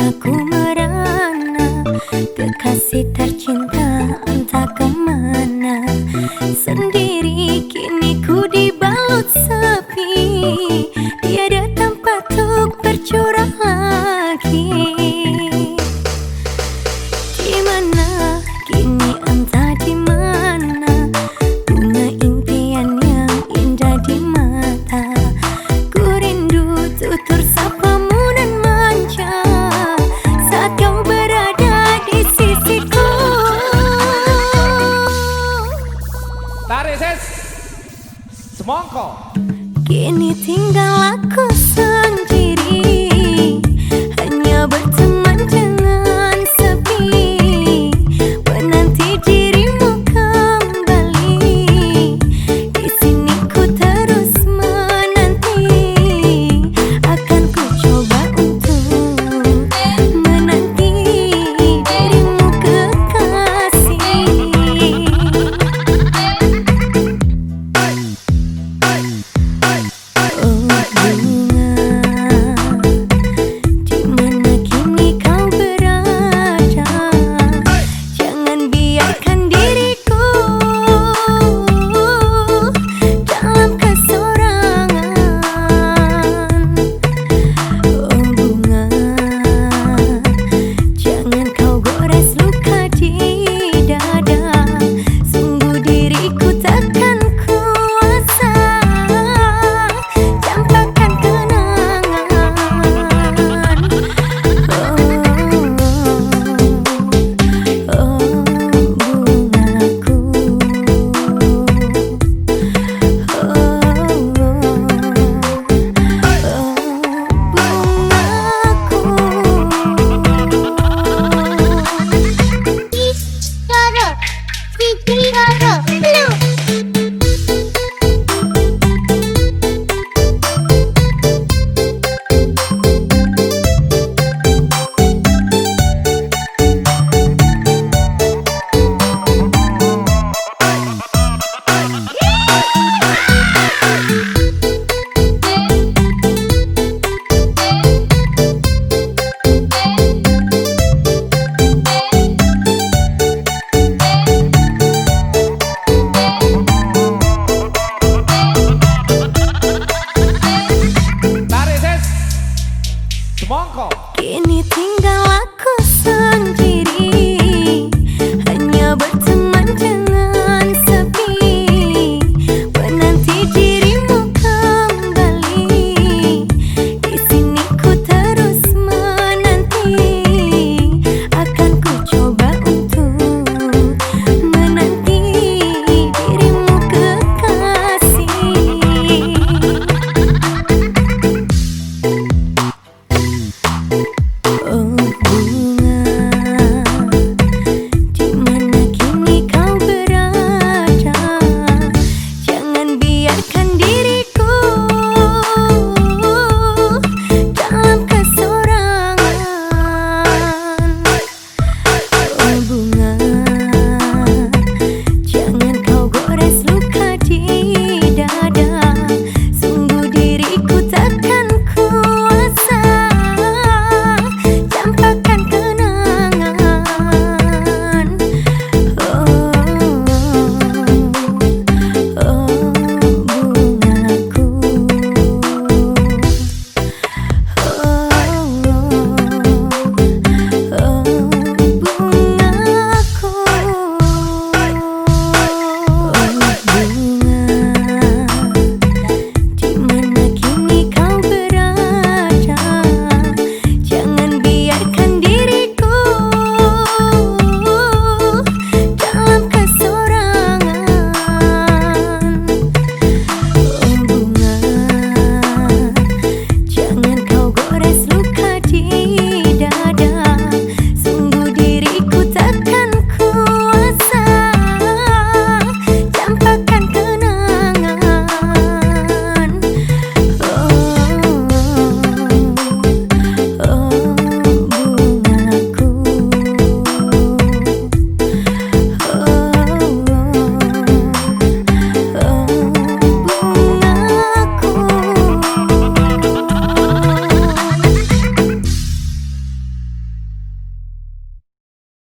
aku merana Kekasih tercinta entah ke mana. Sendiri kini ku dibalut sepi Semongko Kini tinggal aku sendiri